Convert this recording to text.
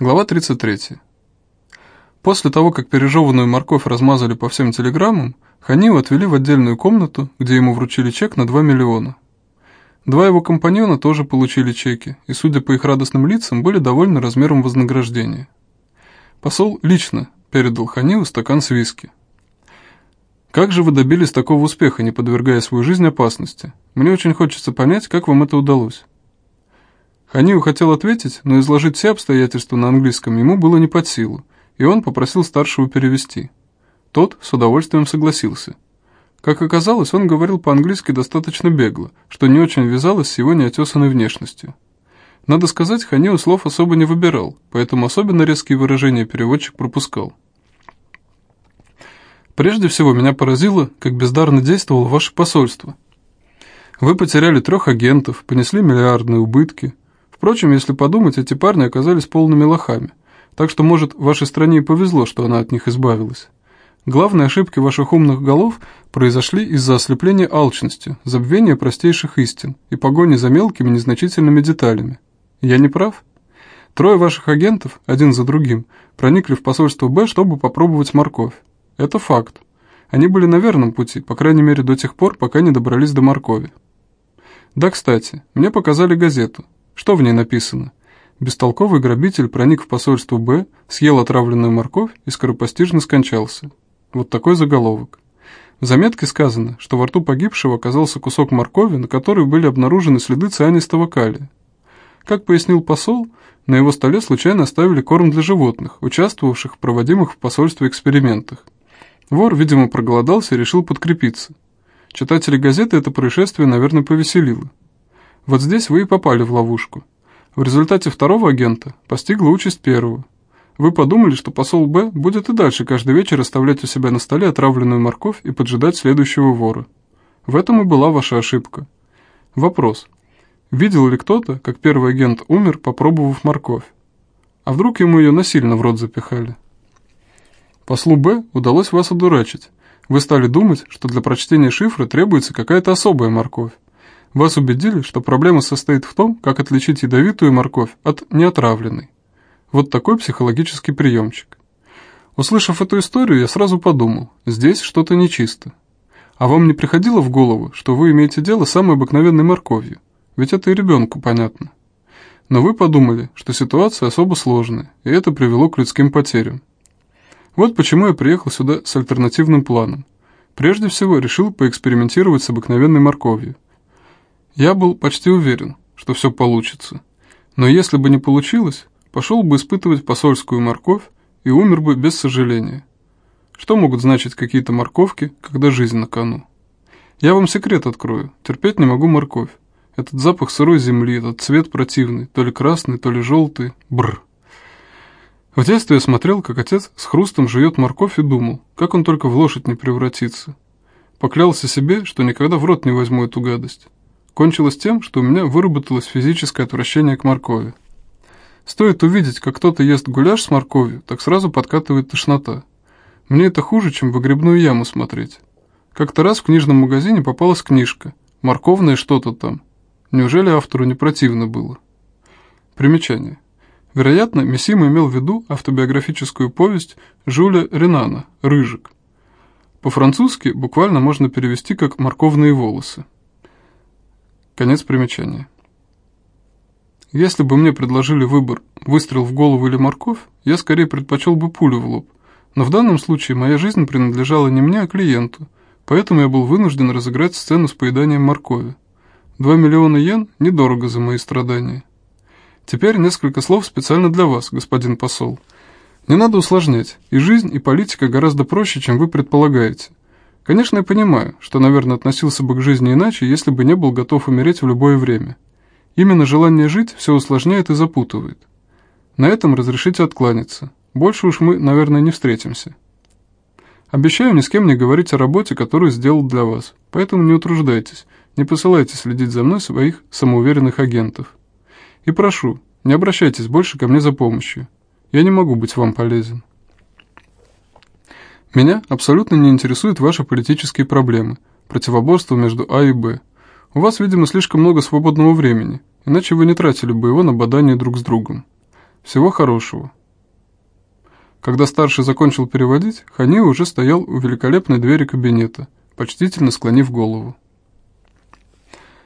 Глава 33. После того, как пережеванную морковь размазали по всем телеграммам, Ханию отвели в отдельную комнату, где ему вручили чек на 2 миллиона. Два его компаньона тоже получили чеки, и, судя по их радостным лицам, были довольны размером вознаграждения. Посол лично передал Ханию стакан с виски. «Как же вы добились такого успеха, не подвергая свою жизнь опасности? Мне очень хочется понять, как вам это удалось». Ханию хотел ответить, но изложить все обстоятельства на английском ему было не под силу, и он попросил старшего перевести. Тот с удовольствием согласился. Как оказалось, он говорил по-английски достаточно бегло, что не очень вязалось с его неотесанной внешностью. Надо сказать, Ханиу слов особо не выбирал, поэтому особенно резкие выражения переводчик пропускал. Прежде всего, меня поразило, как бездарно действовало ваше посольство. Вы потеряли трех агентов, понесли миллиардные убытки – Впрочем, если подумать, эти парни оказались полными лохами, так что, может, вашей стране и повезло, что она от них избавилась. Главные ошибки ваших умных голов произошли из-за ослепления алчностью, забвения простейших истин и погони за мелкими незначительными деталями. Я не прав? Трое ваших агентов, один за другим, проникли в посольство Б, чтобы попробовать морковь. Это факт. Они были на верном пути, по крайней мере до тех пор, пока не добрались до моркови. Да, кстати, мне показали газету, что в ней написано? Бестолковый грабитель проник в посольство Б, съел отравленную морковь и скоропостижно скончался. Вот такой заголовок. В заметке сказано, что во рту погибшего оказался кусок моркови, на которой были обнаружены следы цианистого калия. Как пояснил посол, на его столе случайно оставили корм для животных, участвовавших в проводимых в посольстве экспериментах. Вор, видимо, проголодался и решил подкрепиться. Читатели газеты это происшествие, наверное, повеселило. Вот здесь вы и попали в ловушку. В результате второго агента постигла участь первого. Вы подумали, что посол Б будет и дальше каждый вечер оставлять у себя на столе отравленную морковь и поджидать следующего вора. В этом и была ваша ошибка. Вопрос. Видел ли кто-то, как первый агент умер, попробовав морковь? А вдруг ему ее насильно в рот запихали? Послу Б удалось вас одурачить. Вы стали думать, что для прочтения шифра требуется какая-то особая морковь. Вас убедили, что проблема состоит в том, как отличить ядовитую морковь от неотравленной. Вот такой психологический приемчик. Услышав эту историю, я сразу подумал, здесь что-то нечисто. А вам не приходило в голову, что вы имеете дело с самой обыкновенной морковью? Ведь это и ребенку понятно. Но вы подумали, что ситуация особо сложная, и это привело к людским потерям. Вот почему я приехал сюда с альтернативным планом. Прежде всего, решил поэкспериментировать с обыкновенной морковью. Я был почти уверен, что все получится. Но если бы не получилось, пошел бы испытывать посольскую морковь и умер бы без сожаления. Что могут значить какие-то морковки, когда жизнь на кону? Я вам секрет открою. Терпеть не могу морковь. Этот запах сырой земли, этот цвет противный, то ли красный, то ли желтый. Бр. В детстве я смотрел, как отец с хрустом жует морковь и думал, как он только в лошадь не превратится. Поклялся себе, что никогда в рот не возьму эту гадость. Кончилось тем, что у меня выработалось физическое отвращение к моркови. Стоит увидеть, как кто-то ест гуляш с морковью, так сразу подкатывает тошнота. Мне это хуже, чем в выгребную яму смотреть. Как-то раз в книжном магазине попалась книжка. Морковное что-то там. Неужели автору не противно было? Примечание. Вероятно, Мессима имел в виду автобиографическую повесть Жюля Ренана «Рыжик». По-французски буквально можно перевести как «морковные волосы». Конец примечания. Если бы мне предложили выбор выстрел в голову или морковь, я скорее предпочел бы пулю в лоб. Но в данном случае моя жизнь принадлежала не мне, а клиенту, поэтому я был вынужден разыграть сцену с поеданием моркови. Два миллиона йен – недорого за мои страдания. Теперь несколько слов специально для вас, господин посол. Не надо усложнять, и жизнь, и политика гораздо проще, чем вы предполагаете. Конечно, я понимаю, что, наверное, относился бы к жизни иначе, если бы не был готов умереть в любое время. Именно желание жить все усложняет и запутывает. На этом разрешите откланяться. Больше уж мы, наверное, не встретимся. Обещаю ни с кем не говорить о работе, которую сделал для вас, поэтому не утруждайтесь, не посылайте следить за мной своих самоуверенных агентов. И прошу, не обращайтесь больше ко мне за помощью. Я не могу быть вам полезен. Меня абсолютно не интересуют ваши политические проблемы, противоборство между А и Б. У вас, видимо, слишком много свободного времени, иначе вы не тратили бы его на бадание друг с другом. Всего хорошего». Когда старший закончил переводить, Хани уже стоял у великолепной двери кабинета, почтительно склонив голову.